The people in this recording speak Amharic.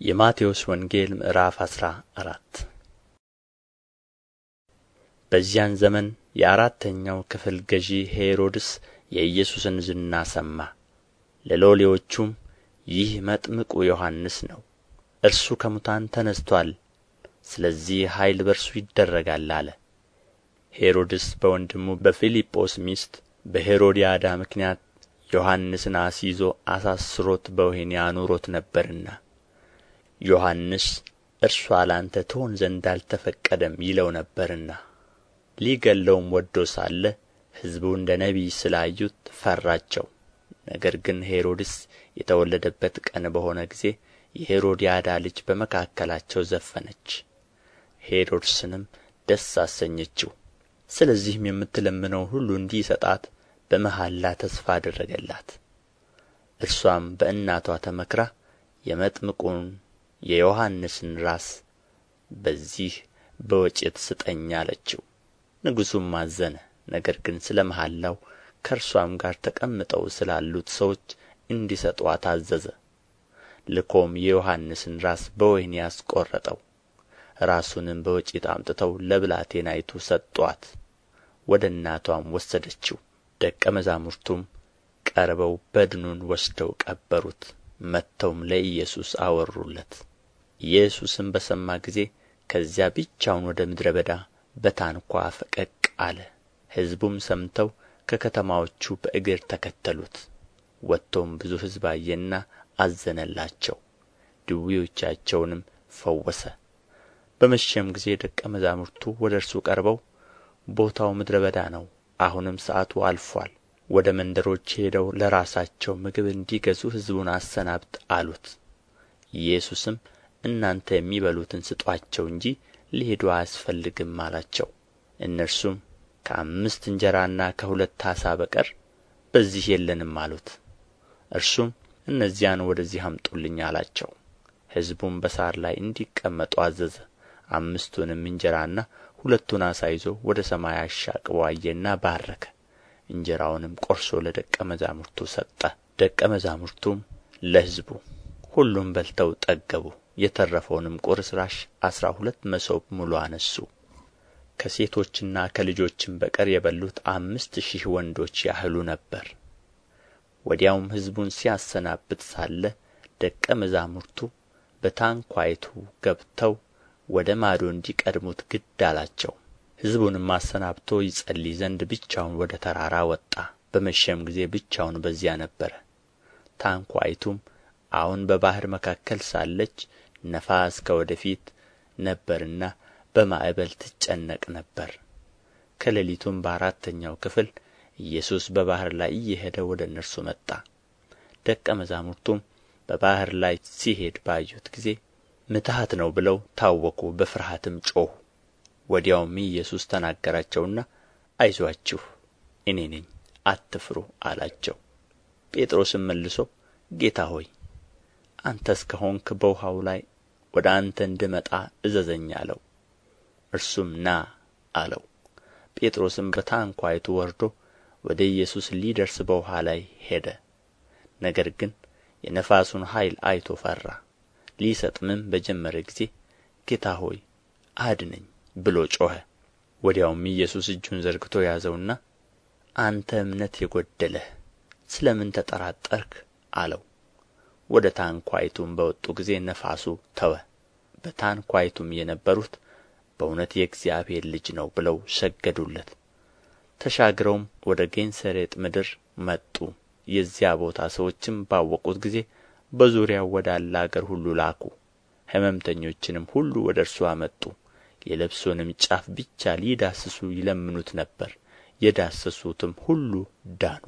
የማቴዎስ ወንጌል ምዕራፍ አስራ አራት። በዚያን ዘመን የአራተኛው ክፍል ገዢ ሄሮድስ የኢየሱስን ዝና ሰማ። ለሎሌዎቹም ይህ መጥምቁ ዮሐንስ ነው እርሱ ከሙታን ተነሥቶአል ስለዚህ ኃይል በእርሱ ይደረጋል አለ። ሄሮድስ በወንድሙ በፊልጶስ ሚስት በሄሮድያዳ ምክንያት ዮሐንስን አስይዞ አሳስሮት በወህኒ አኑሮት ነበርና ዮሐንስ እርስዋ ለአንተ ትሆን ዘንድ አልተፈቀደም ይለው ነበርና ሊገድለውም ወዶ ሳለ ሕዝቡ እንደ ነቢይ ስላዩት ፈራቸው። ነገር ግን ሄሮድስ የተወለደበት ቀን በሆነ ጊዜ የሄሮድያዳ ልጅ በመካከላቸው ዘፈነች። ሄሮድስንም ደስ አሰኘችው። ስለዚህም የምትለምነውን ሁሉ እንዲሰጣት በመሐላ ተስፋ አደረገላት። እርስዋም በእናቷ ተመክራ የመጥምቁን የዮሐንስን ራስ በዚህ በወጭት ስጠኝ አለችው። ንጉሡም አዘነ። ነገር ግን ስለ መሐላው ከእርሷም ጋር ተቀምጠው ስላሉት ሰዎች እንዲሰጡአት አዘዘ። ልኮም የዮሐንስን ራስ በወህኒ አስቈረጠው። ራሱንም በወጭት አምጥተው ለብላቴናይቱ ሰጡአት ወደ እናቷም ወሰደችው። ደቀ መዛሙርቱም ቀርበው በድኑን ወስደው ቀበሩት መጥተውም ለኢየሱስ አወሩለት። ኢየሱስም በሰማ ጊዜ ከዚያ ብቻውን ወደ ምድረ በዳ በታንኳ ፈቀቅ አለ። ሕዝቡም ሰምተው ከከተማዎቹ በእግር ተከተሉት። ወጥቶም ብዙ ሕዝብ አየና አዘነላቸው ድውዮቻቸውንም ፈወሰ። በመሸም ጊዜ ደቀ መዛሙርቱ ወደ እርሱ ቀርበው ቦታው ምድረ በዳ ነው አሁንም ሰዓቱ አልፎአል ወደ መንደሮች ሄደው ለራሳቸው ምግብ እንዲገዙ ሕዝቡን አሰናብት አሉት። ኢየሱስም እናንተ የሚበሉትን ስጡአቸው እንጂ ሊሄዱ አያስፈልግም አላቸው። እነርሱም ከአምስት እንጀራና ከሁለት ዓሣ በቀር በዚህ የለንም አሉት። እርሱም እነዚያን ወደዚህ አምጡልኝ አላቸው። ሕዝቡም በሣር ላይ እንዲቀመጡ አዘዘ። አምስቱንም እንጀራና ሁለቱን ዓሣ ይዞ ወደ ሰማይ አሻቅቦ አየና ባረከ እንጀራውንም ቆርሶ ለደቀ መዛሙርቱ ሰጠ። ደቀ መዛሙርቱም ለሕዝቡ ሁሉም በልተው ጠገቡ። የተረፈውንም ቁርስራሽ አሥራ ሁለት መሶብ ሙሉ አነሡ ከሴቶችና ከልጆችም በቀር የበሉት አምስት ሺህ ወንዶች ያህሉ ነበር። ወዲያውም ሕዝቡን ሲያሰናብት ሳለ ደቀ መዛሙርቱ በታንኳይቱ ገብተው ወደ ማዶ እንዲቀድሙት ግድ አላቸው ሕዝቡንም አሰናብቶ ይጸልይ ዘንድ ብቻውን ወደ ተራራ ወጣ። በመሸም ጊዜ ብቻውን በዚያ ነበረ። ታንኳይቱም አሁን በባሕር መካከል ሳለች ነፋስ ከወደ ፊት ነበርና በማዕበል ትጨነቅ ነበር። ከሌሊቱም በአራተኛው ክፍል ኢየሱስ በባሕር ላይ እየሄደ ወደ እነርሱ መጣ። ደቀ መዛሙርቱም በባሕር ላይ ሲሄድ ባዩት ጊዜ ምትሐት ነው ብለው ታወኩ በፍርሃትም ጮኹ ወዲያውም ኢየሱስ ተናገራቸውና አይዞአችሁ እኔ ነኝ አትፍሩ አላቸው። ጴጥሮስም መልሶ ጌታ ሆይ አንተስ ከሆንክ በውኃው ላይ ወደ አንተ እንድመጣ እዘዘኝ አለው። እርሱም ና አለው። ጴጥሮስም በታንኳይቱ ወርዶ ወደ ኢየሱስ ሊደርስ በውኃ ላይ ሄደ። ነገር ግን የነፋሱን ኃይል አይቶ ፈራ። ሊሰጥምም በጀመረ ጊዜ ጌታ ሆይ አድነኝ ብሎ ጮኸ። ወዲያውም ኢየሱስ እጁን ዘርግቶ ያዘውና አንተ እምነት የጐደለህ ስለ ምን ተጠራጠርህ አለው። ወደ ታንኳይቱም በወጡ ጊዜ ነፋሱ ተወ። በታንኳይቱም የነበሩት በእውነት የእግዚአብሔር ልጅ ነው ብለው ሰገዱለት። ተሻግረውም ወደ ጌንሰሬጥ ምድር መጡ። የዚያ ቦታ ሰዎችም ባወቁት ጊዜ በዙሪያው ወዳለ አገር ሁሉ ላኩ። ሕመምተኞችንም ሁሉ ወደ እርሱ አመጡ የልብሱንም ጫፍ ብቻ ሊዳስሱ ይለምኑት ነበር። የዳሰሱትም ሁሉ ዳኑ